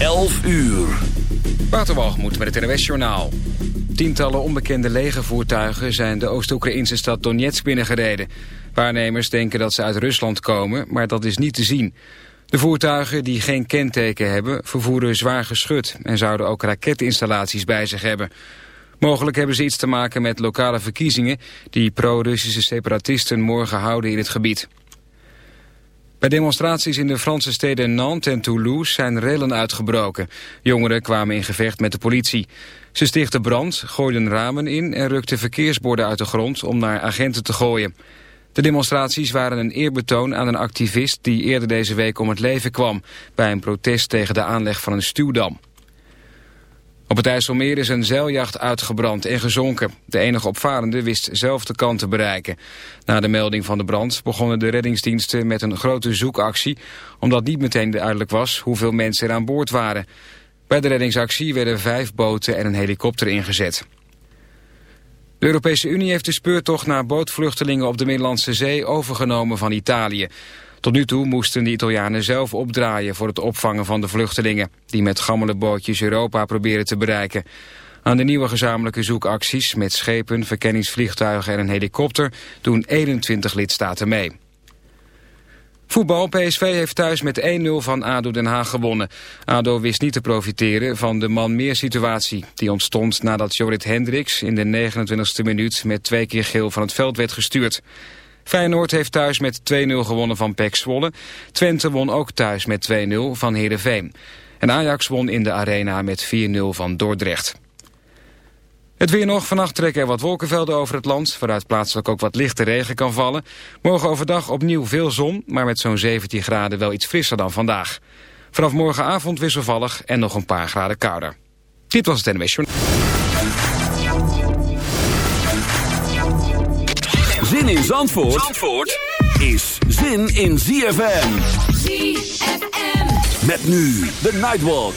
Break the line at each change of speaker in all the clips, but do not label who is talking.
11 uur.
Waterwalgemoed met het NWS-journaal. Tientallen onbekende legervoertuigen zijn de Oost-Oekraïnse stad Donetsk binnengereden. Waarnemers denken dat ze uit Rusland komen, maar dat is niet te zien. De voertuigen die geen kenteken hebben vervoeren zwaar geschut... en zouden ook raketinstallaties bij zich hebben. Mogelijk hebben ze iets te maken met lokale verkiezingen... die pro-Russische separatisten morgen houden in het gebied. Bij demonstraties in de Franse steden Nantes en Toulouse zijn rellen uitgebroken. Jongeren kwamen in gevecht met de politie. Ze stichtten brand, gooiden ramen in en rukten verkeersborden uit de grond om naar agenten te gooien. De demonstraties waren een eerbetoon aan een activist die eerder deze week om het leven kwam... bij een protest tegen de aanleg van een stuwdam. Op het IJsselmeer is een zeiljacht uitgebrand en gezonken. De enige opvarende wist zelf de kant te bereiken. Na de melding van de brand begonnen de reddingsdiensten met een grote zoekactie... omdat niet meteen duidelijk was hoeveel mensen er aan boord waren. Bij de reddingsactie werden vijf boten en een helikopter ingezet. De Europese Unie heeft de speurtocht naar bootvluchtelingen op de Middellandse Zee overgenomen van Italië. Tot nu toe moesten de Italianen zelf opdraaien voor het opvangen van de vluchtelingen... die met gammele bootjes Europa proberen te bereiken. Aan de nieuwe gezamenlijke zoekacties met schepen, verkenningsvliegtuigen en een helikopter... doen 21 lidstaten mee. Voetbal, PSV heeft thuis met 1-0 van ADO Den Haag gewonnen. ADO wist niet te profiteren van de man-meer situatie. Die ontstond nadat Jorrit Hendricks in de 29e minuut met twee keer geel van het veld werd gestuurd. Feyenoord heeft thuis met 2-0 gewonnen van PEC Zwolle. Twente won ook thuis met 2-0 van Heerenveen. En Ajax won in de arena met 4-0 van Dordrecht. Het weer nog. Vannacht trekken er wat wolkenvelden over het land... waaruit plaatselijk ook wat lichte regen kan vallen. Morgen overdag opnieuw veel zon... maar met zo'n 17 graden wel iets frisser dan vandaag. Vanaf morgenavond wisselvallig en nog een paar graden kouder. Dit was het NWS
Zin in Zandvoort, Zandvoort is zin in ZFM.
ZFM.
Met nu de Nightwalk.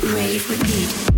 rave
with heat.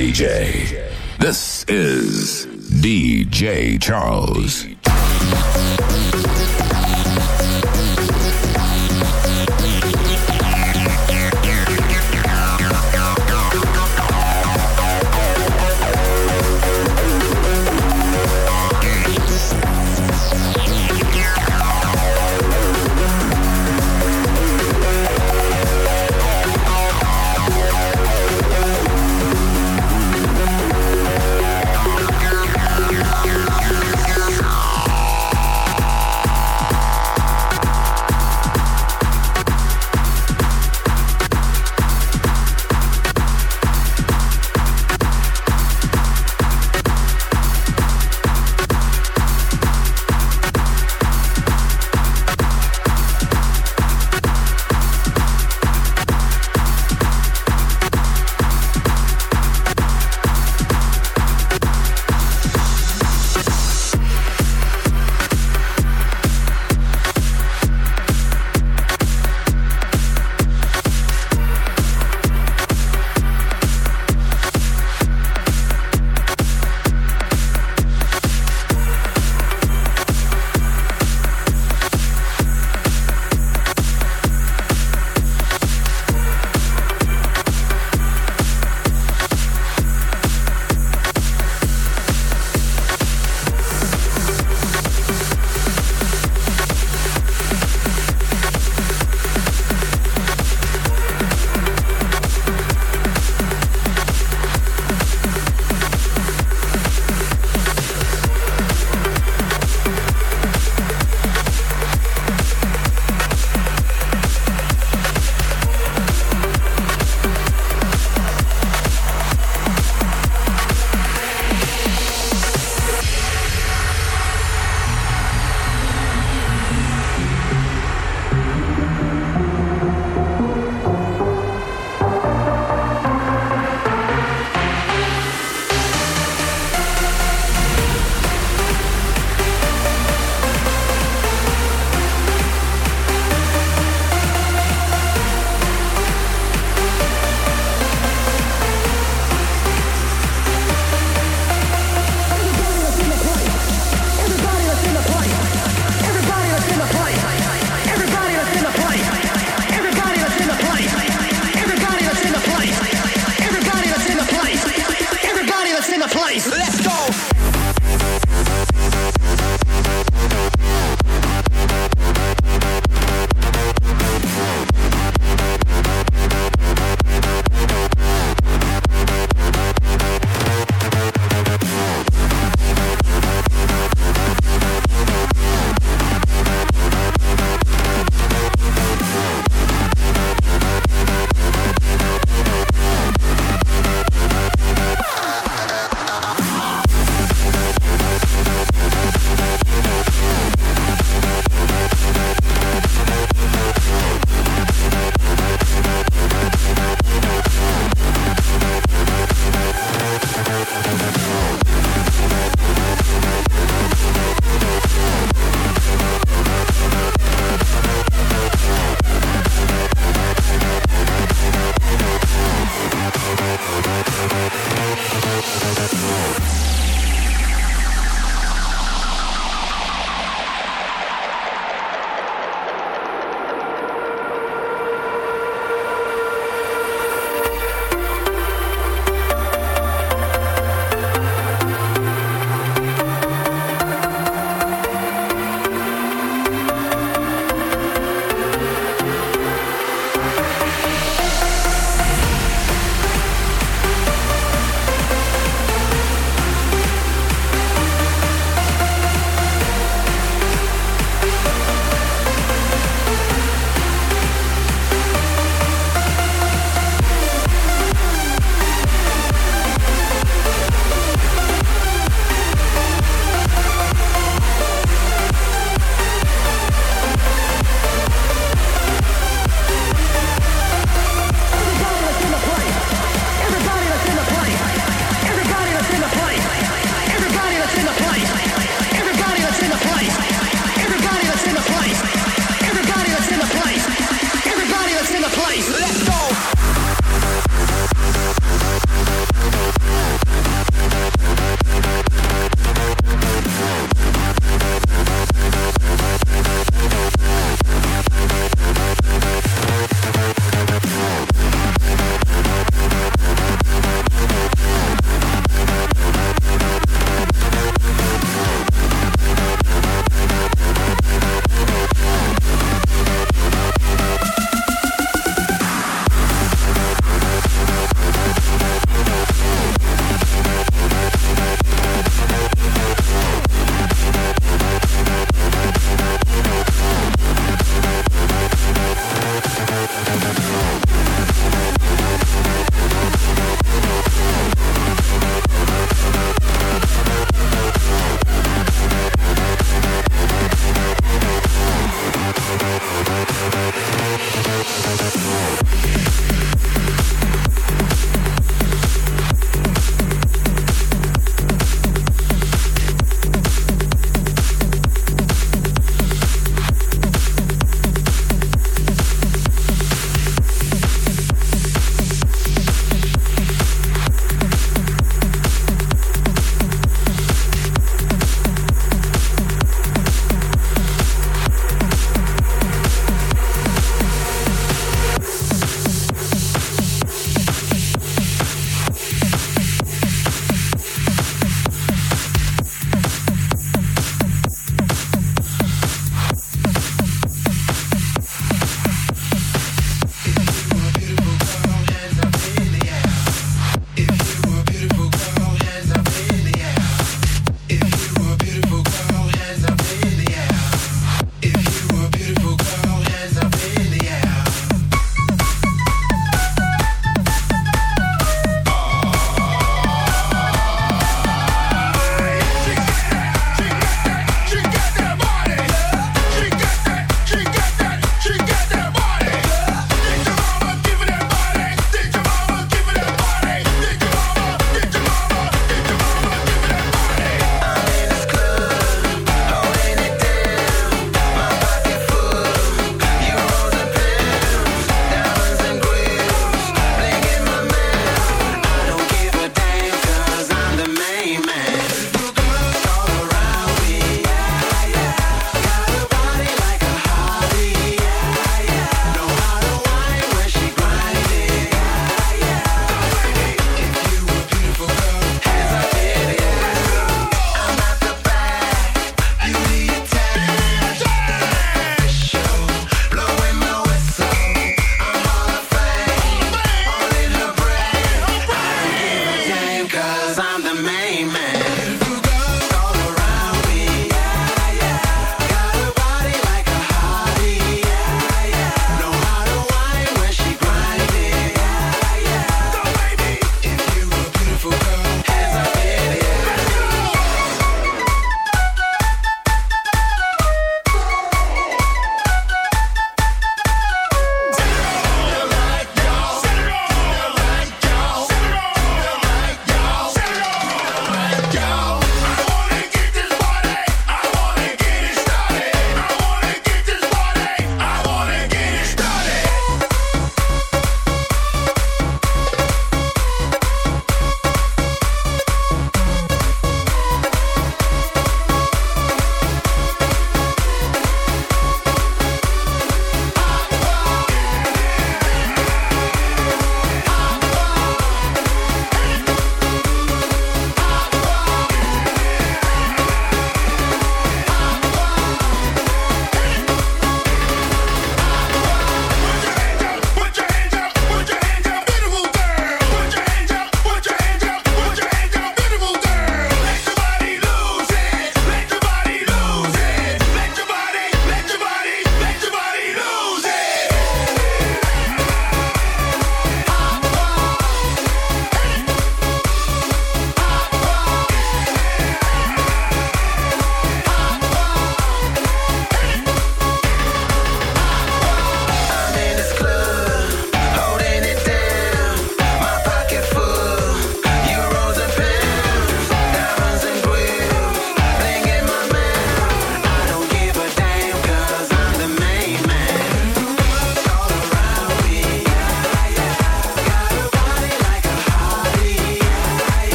DJ. This is DJ Charles.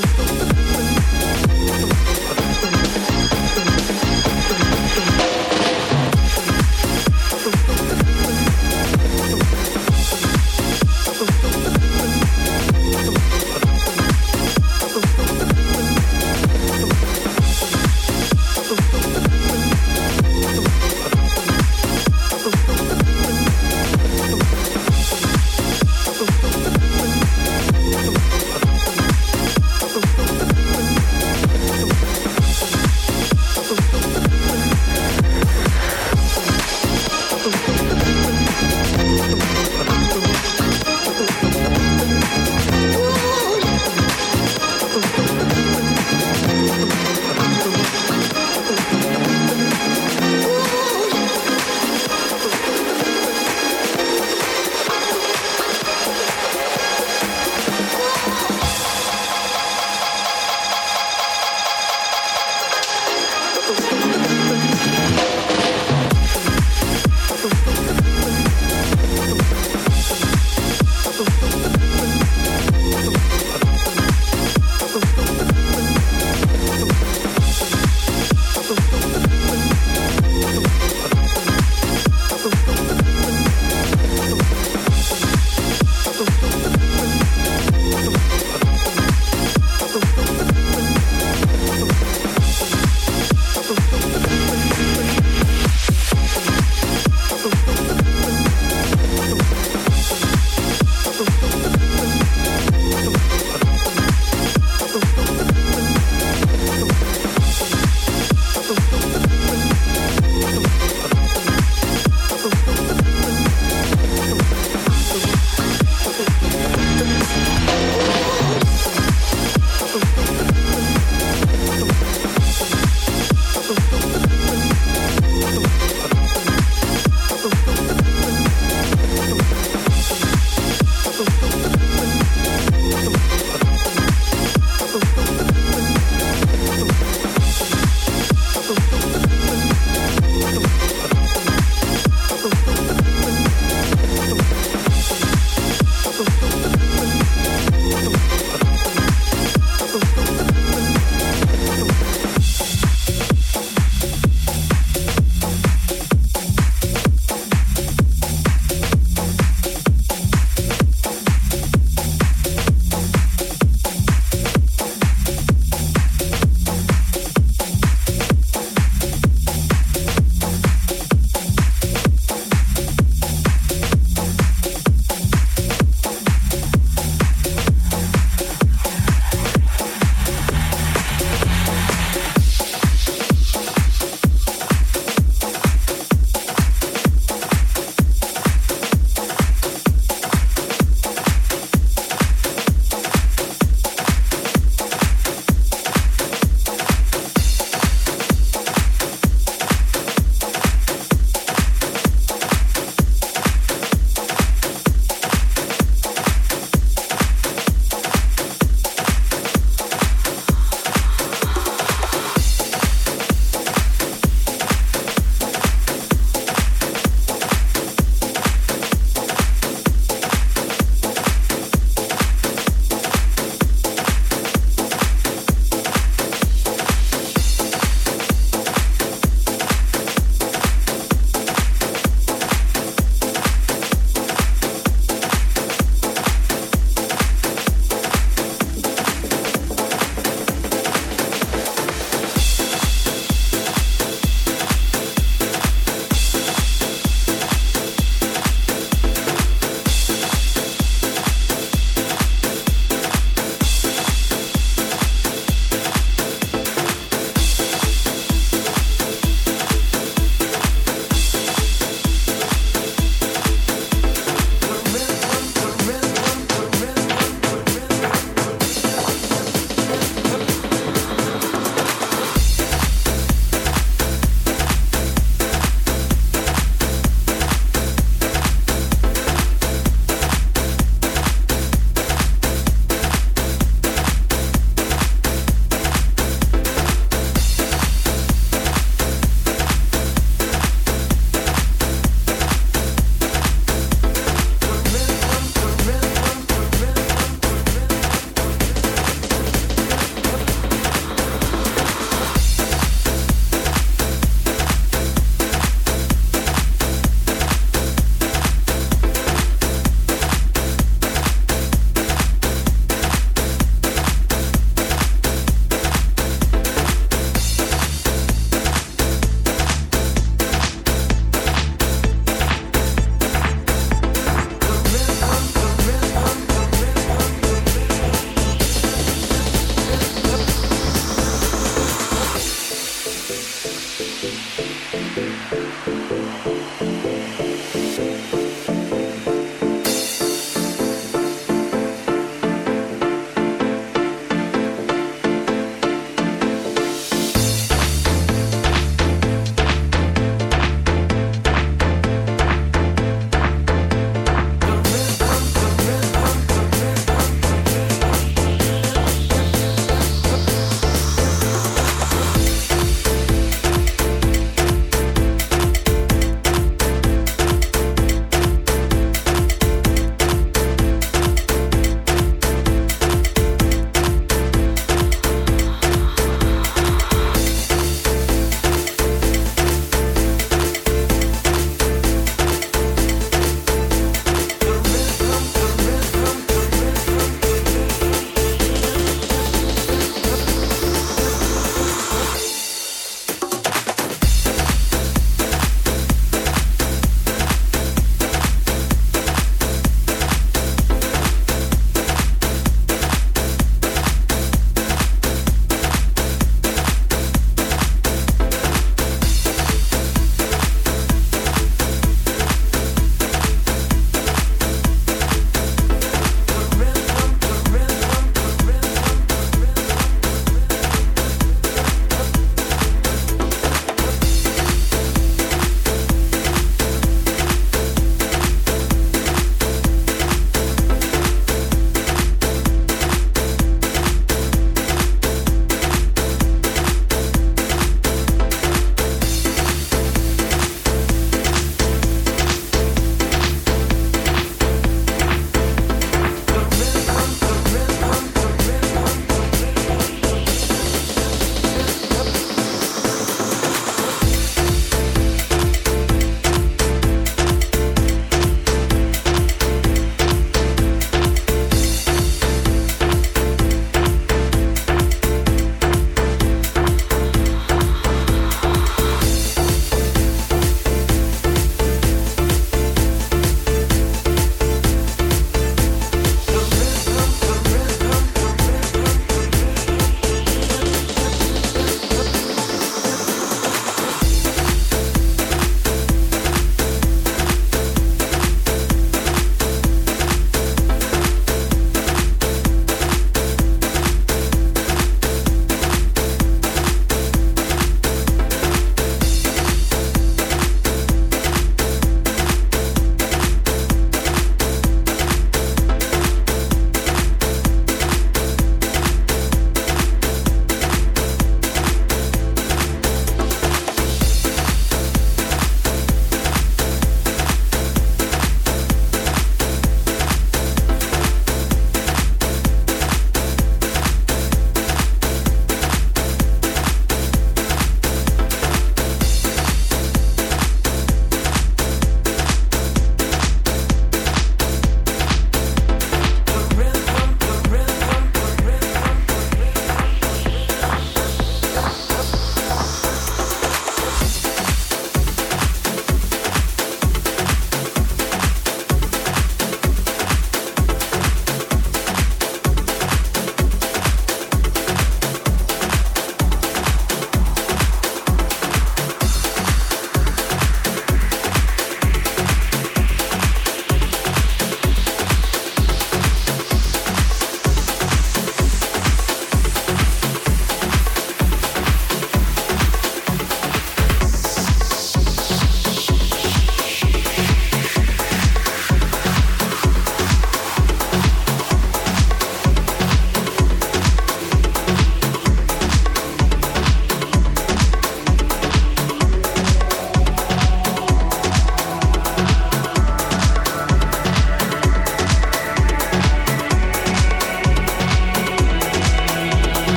the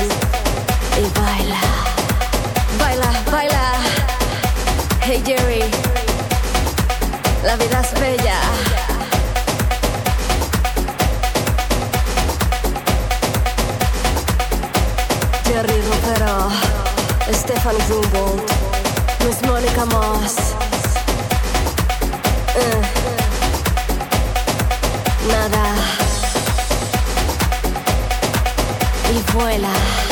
y baila. Baila, baila. Hey Jerry, la vida es bella. Jerry Rivero, Stefan Grunwald, Miss Monica Moss. Eh, nada. y vuela.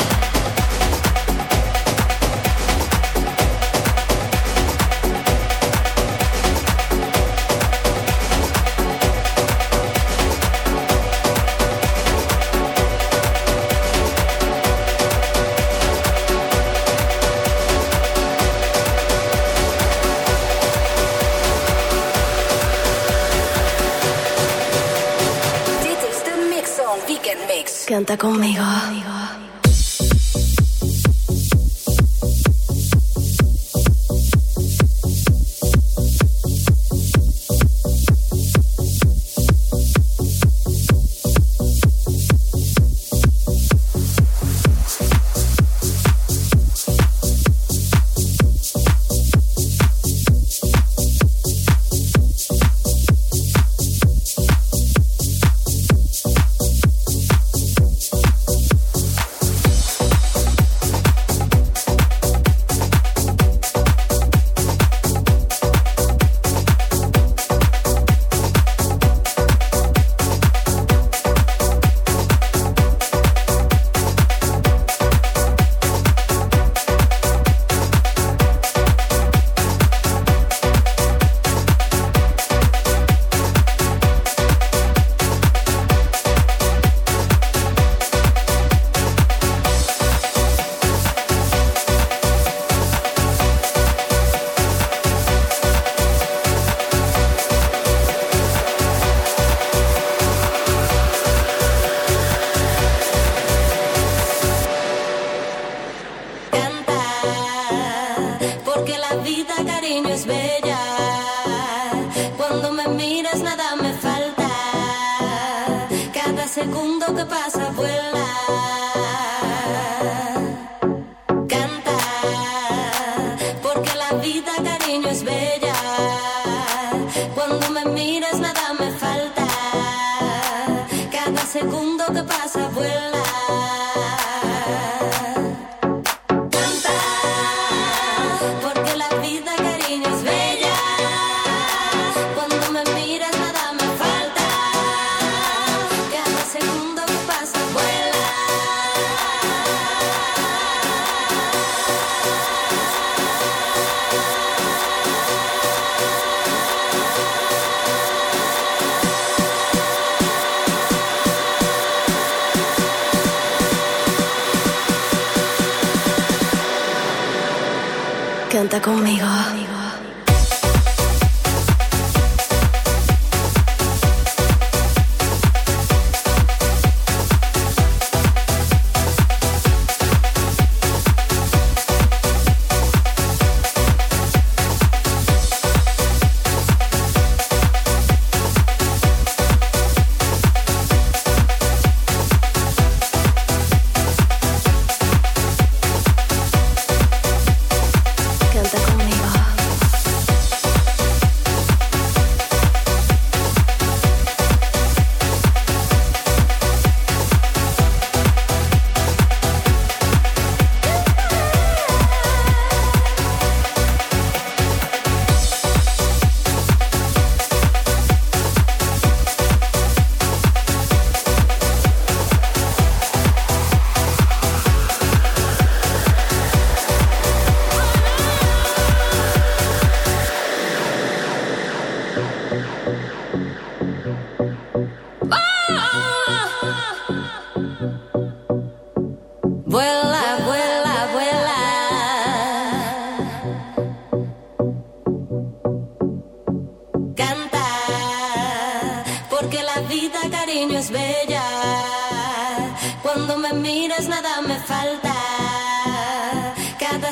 cuenta conmigo.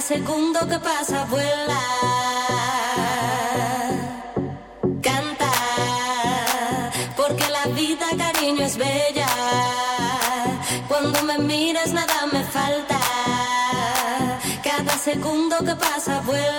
segundo que pasa vuela. Canta, porque la vida, cariño, es bella. Cuando me miras, nada me falta. Cada segundo que pasa vuela.